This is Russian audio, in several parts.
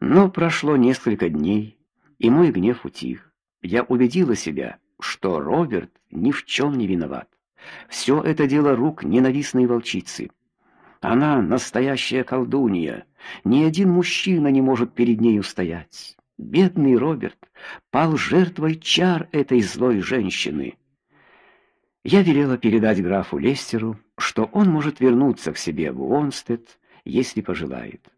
Но прошло несколько дней, и мой гнев утих. Я убедила себя, что Роберт ни в чем не виноват. Все это дело рук ненавистной волчицы. Она настоящая колдунья. Ни один мужчина не может перед ней устоять. Бедный Роберт пал жертвой чар этой злой женщины. Я велела передать графу Лестеру, что он может вернуться к себе в Уонстед, если пожелает.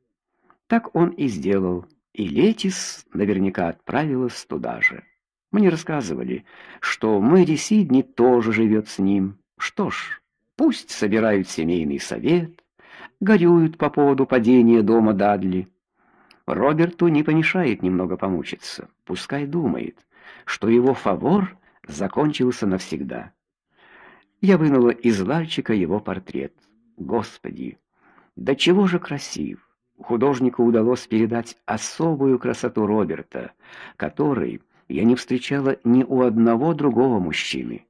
Так он и сделал, и Летис наверняка отправилась туда же. Мне рассказывали, что Мэри Сидни тоже живет с ним. Что ж, пусть собирают семейный совет, горюют по поводу падения дома Дадли. Роберту не помешает немного помучиться. Пускай думает, что его фавор закончился навсегда. Я вынула из ларчика его портрет. Господи, да чего же красив! Художнику удалось передать особую красоту Роберта, который я не встречала ни у одного другого мужчины.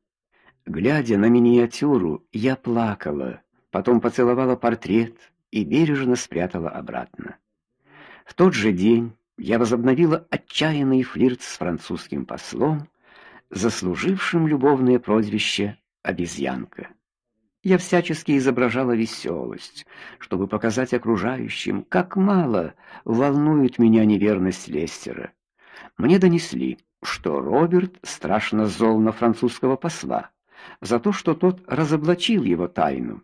Глядя на миниатюру, я плакала, потом поцеловала портрет и бережно спрятала обратно. В тот же день я возобновила отчаянный флирт с французским послом, заслужившим любовное прозвище обезьянка. Я всячески изображала веселость, чтобы показать окружающим, как мало волнует меня неверность Лестера. Мне донесли, что Роберт страшно зол на французского посла за то, что тот разоблачил его тайну.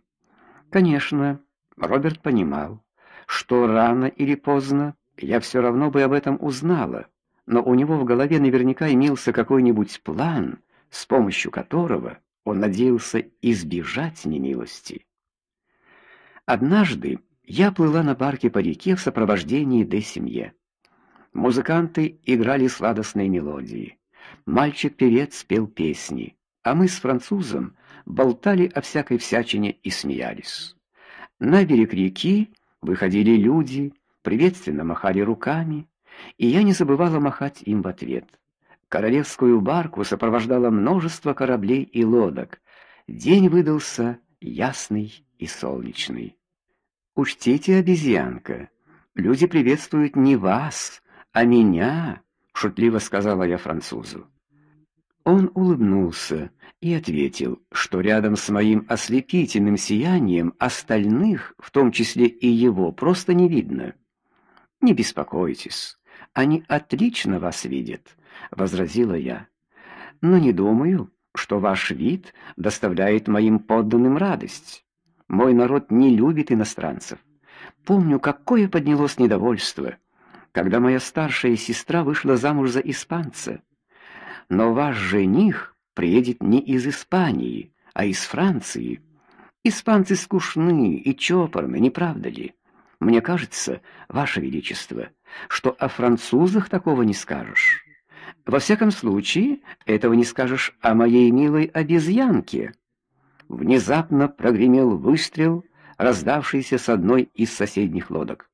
Конечно, Роберт понимал, что рано или поздно я все равно бы об этом узнала, но у него в голове наверняка имелся какой-нибудь план, с помощью которого он надеялся избежать немилости. Однажды я плыла на барке по реке в сопровождении де семье. Музыканты играли сладостные мелодии. Мальчик-певец пел песни, а мы с французом болтали о всякой всячине и смеялись. На берег реки выходили люди, приветственно махали руками, и я не забывала махать им в ответ. Королевскую барку сопровождало множество кораблей и лодок. День выдался ясный и солнечный. Учтите, обезьянка, люди приветствуют не вас, а меня, шутливо сказала я французу. Он улыбнулся и ответил, что рядом с моим ослепительным сиянием остальных, в том числе и его, просто не видно. Не беспокойтесь, они отлично вас видят, возразила я. Но не думаю, что ваш вид доставляет моим подданным радость. Мой народ не любит иностранцев. Помню, какое поднялось недовольство когда моя старшая сестра вышла замуж за испанца. Но ваш жених приедет не из Испании, а из Франции. Испанцы скучны и чопорны, не правда ли? Мне кажется, ваше величество, что о французах такого не скажешь. Во всяком случае, этого не скажешь о моей милой обезьянке. Внезапно прогремел выстрел, раздавшийся с одной из соседних лодок.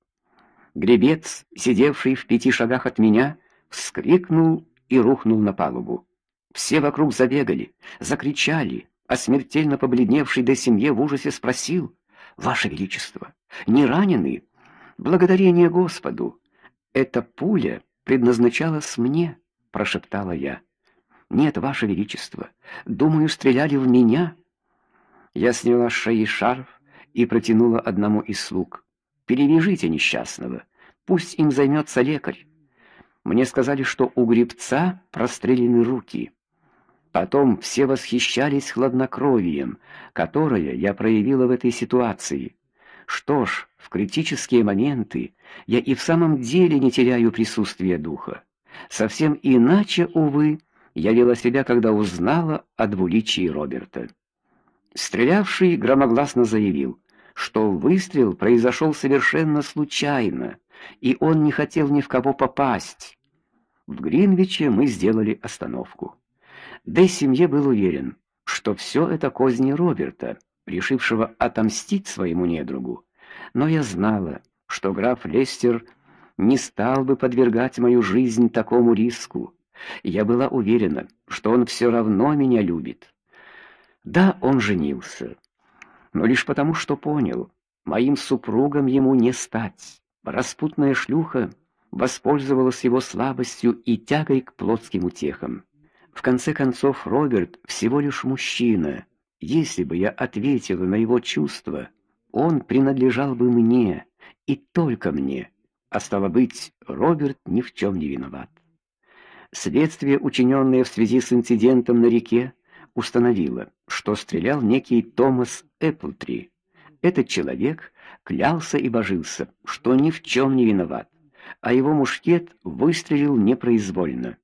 Гребец, сидевший в пяти шагах от меня, вскрикнул и рухнул на палубу. Все вокруг забегали, закричали, а смертельно побледневший до семье в ужасе спросил: "Ваше величество, не ранены? Благодарение Господу. Эта пуля предназначалась мне", прошептала я. "Нет, ваше величество, думаю, стреляли в меня". Я сняла с шеи шарф и протянула одному из слуг. Перевяжите несчастного, пусть им займется лекарь. Мне сказали, что у гребца прострелены руки. Потом все восхищались хладнокровием, которое я проявила в этой ситуации. Что ж, в критические моменты я и в самом деле не теряю присутствия духа. Совсем иначе, увы, я вела себя, когда узнала о двуличии Роберта. Стрелявший громогласно заявил: что выстрел произошел совершенно случайно, и он не хотел ни в кого попасть. В Гринвиче мы сделали остановку. Де семье был уверен, что все это козни Роберта, решившего отомстить своему недругу. Но я знала, что граф Лестер не стал бы подвергать мою жизнь такому риску. Я была уверена, что он все равно меня любит. Да, он женился но лишь потому, что понял, моим супругом ему не стать. Распутная шлюха воспользовалась его слабостью и тягой к плотским утехам. В конце концов, Роберт всего лишь мужчина. Если бы я ответила на его чувства, он принадлежал бы мне и только мне. А стало быть, Роберт ни в чем не виноват. Следствие, учиненное в связи с инцидентом на реке, установило, что стрелял некий Томас Эпплтри. Этот человек клялся и божился, что ни в чем не виноват, а его мушкет выстрелил непроизвольно.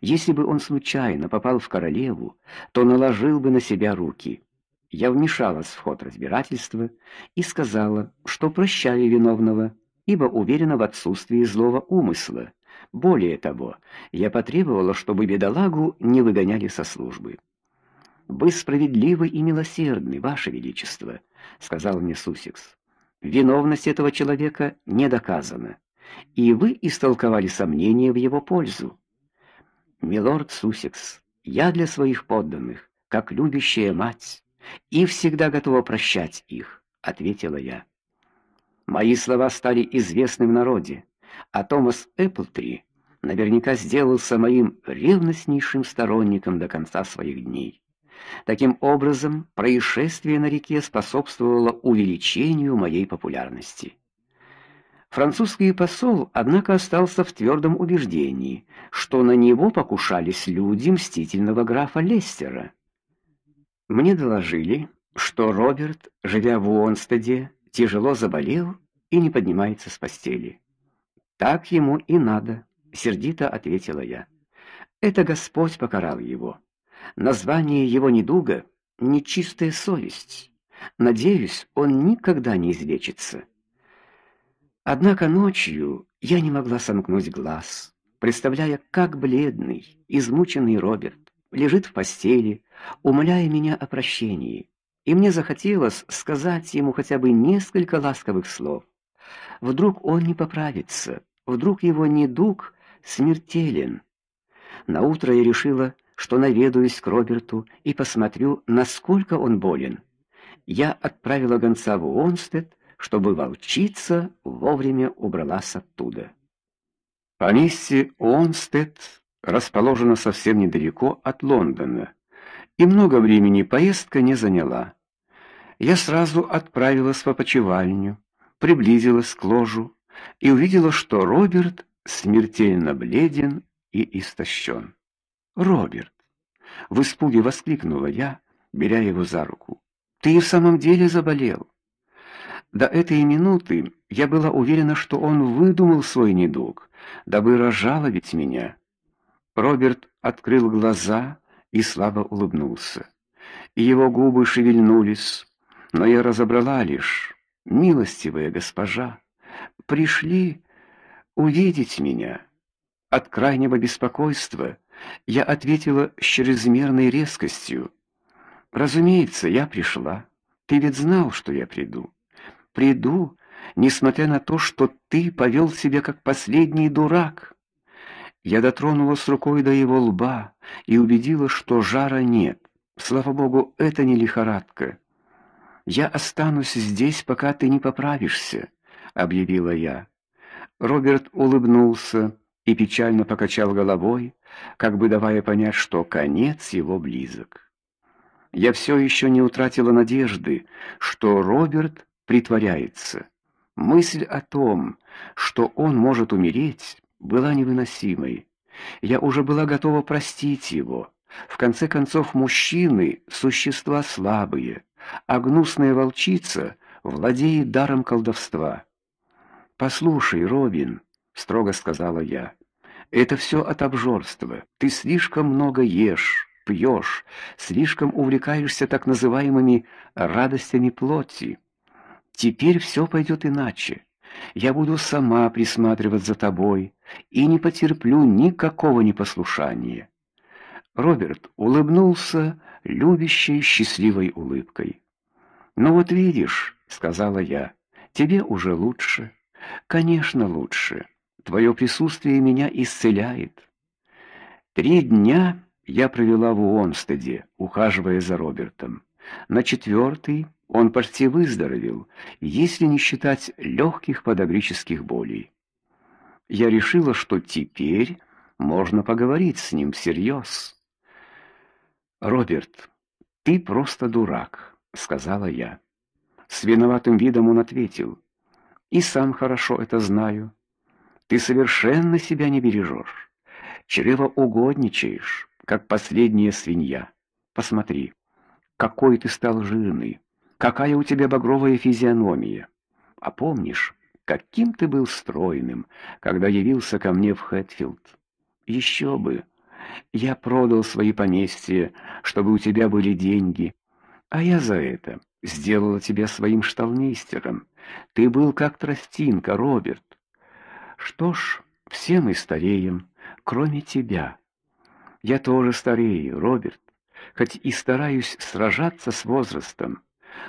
Если бы он случайно попал в королеву, то наложил бы на себя руки. Я вмешалась в ход разбирательства и сказала, что прощаю виновного, ибо уверена в отсутствии злого умысла. Более того, я потребовала, чтобы бедолагу не выгоняли со службы. Вы справедливы и милосердны, ваше величество, сказал мне Сусикс. Виновность этого человека не доказана, и вы истолковали сомнения в его пользу. Милорд Сусикс, я для своих подданных, как любящая мать, и всегда готова прощать их, ответила я. Мои слова стали известны в народе, а Томас Эпплтри наверняка сделался моим ревностнейшим сторонником до конца своих дней. Таким образом, происшествие на реке способствовало увеличению моей популярности. Французский посол, однако, остался в твердом убеждении, что на него покушались люди мстительного графа Лестера. Мне доложили, что Роберт, живя в Уонстеде, тяжело заболел и не поднимается с постели. Так ему и надо, сердито ответила я. Это Господь покарал его. Название его недуга нечистая совесть. Надеюсь, он никогда не излечится. Однако ночью я не могла сомкнуть глаз, представляя, как бледный, измученный Роберт лежит в постели, умоляя меня о прощении. И мне захотелось сказать ему хотя бы несколько ласковых слов. Вдруг он не поправится, вдруг его недуг смертелен. На утро я решила, что наведаюсь к Роберту и посмотрю, насколько он болен. Я отправила гонца в Уонстед, чтобы волчица вовремя убралась оттуда. Поместье Уонстед расположено совсем недалеко от Лондона, и много времени поездка не заняла. Я сразу отправилась в опочивальню, приблизилась к ложу и увидела, что Роберт смертельно бледен и истощен. Роберт, в испуге воскликнула я, беря его за руку. Ты и в самом деле заболел. До этой минуты я была уверена, что он выдумал свой недуг, дабы разжалобить меня. Роберт открыл глаза и слабо улыбнулся. Его губы шевельнулись, но я разобрала лишь: "Милостивая госпожа, пришли увидеть меня". От крайнего беспокойства я ответила с чрезмерной резкостью: "Разумеется, я пришла. Ты ведь знал, что я приду. Приду, несмотря на то, что ты повел себя как последний дурак". Я дотронулась рукой до его лба и убедила, что жара нет. Слава богу, это не лихорадка. Я останусь здесь, пока ты не поправишься, объявила я. Роберт улыбнулся и печально покачал головой, как бы давая понять, что конец его близок. Я все еще не утратила надежды, что Роберт притворяется. Мысль о том, что он может умереть, была невыносимой. Я уже была готова простить его. В конце концов, мужчины существа слабые, а гнусная волчица владеет даром колдовства. Послушай, Робин, строго сказала я. Это все от обжорства. Ты слишком много ешь, пьешь, слишком увлекаешься так называемыми радостями плоти. Теперь все пойдет иначе. Я буду сама присматривать за тобой и не потерплю никакого непослушания. Роберт улыбнулся любящей, счастливой улыбкой. "Ну вот видишь", сказала я. "Тебе уже лучше. Конечно, лучше. Твое присутствие меня исцеляет". Три дня я провела в Уонстеде, ухаживая за Робертом. На четвертый он почти выздоровел, если не считать легких подагрических болей. Я решила, что теперь можно поговорить с ним всерьез. Роберт, ты просто дурак, сказала я. С виноватым видом он ответил: "И сам хорошо это знаю. Ты совершенно себя не бережешь. Чревоугодничаешь, как последняя свинья. Посмотри, какой ты стал жирный, какая у тебя багровая физиономия. А помнишь, каким ты был стройным, когда явился ко мне в Хэтфилд? Еще бы. Я продал свои поместья, чтобы у тебя были деньги, а я за это сделала тебя своим шталмейстером. Ты был как тростинка, Роберт. Что ж, все мы стареем, кроме тебя. Я тоже старею, Роберт, хоть и стараюсь сражаться с возрастом,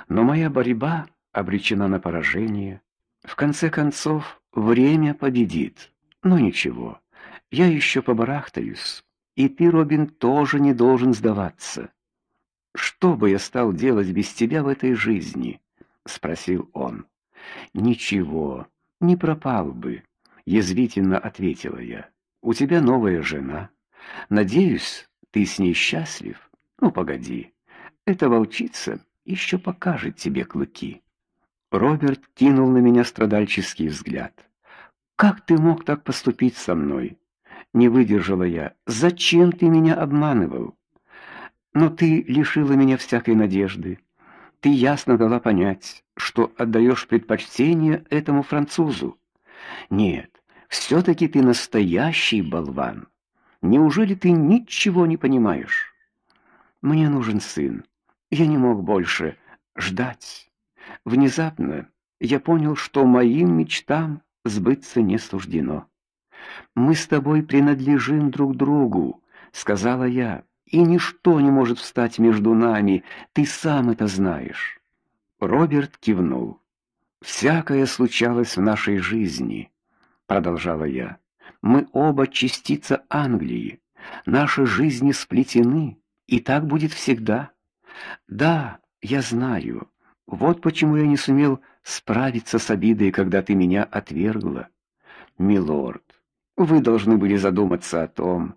но моя борьба обречена на поражение. В конце концов, время победит. Но ничего. Я еще побарахтаюсь, и ты, Робин, тоже не должен сдаваться. Что бы я стал делать без тебя в этой жизни? спросил он. Ничего, не пропал бы, язвительно ответила я. У тебя новая жена. Надеюсь, ты с ней счастлив. Ну, погоди. Эта волчица еще покажет тебе клыки. Роберт кинул на меня страдальческий взгляд. Как ты мог так поступить со мной? Не выдержала я. Зачем ты меня обманывал? Но ты лишила меня всякой надежды. Ты ясно дала понять, что отдаешь предпочтение этому французу. Нет, все таки ты настоящий болван. Неужели ты ничего не понимаешь? Мне нужен сын. Я не мог больше ждать. Внезапно я понял, что моим мечтам сбыться не суждено. Мы с тобой принадлежим друг другу, сказала я и ничто не может встать между нами, ты сам это знаешь. Роберт кивнул. Всякое случалось в нашей жизни, продолжала я. Мы оба частица Англии. Наши жизни сплетены, и так будет всегда. Да, я знаю. Вот почему я не сумел справиться с обидой, когда ты меня отвергла. Милорд, вы должны были задуматься о том,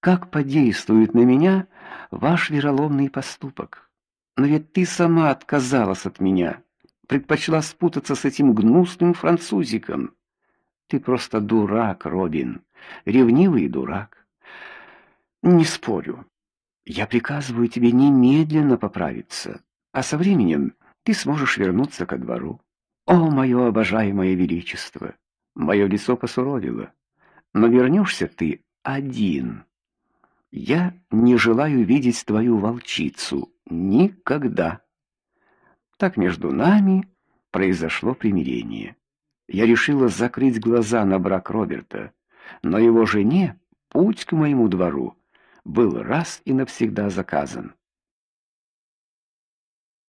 как подействует на меня ваш вероломный поступок. Но ведь ты сама отказалась от меня, предпочла спутаться с этим гнусным французиком. Ты просто дурак, Робин, ревнивый дурак. Не спорю. Я приказываю тебе немедленно поправиться, а со временем ты сможешь вернуться ко двору. О, мое обожаемое величество, мое лицо посуровило. Но вернешься ты один. Я не желаю видеть твою волчицу никогда. Так между нами произошло примирение. Я решила закрыть глаза на брак Роберта, но его жене путь к моему двору был раз и навсегда заказан.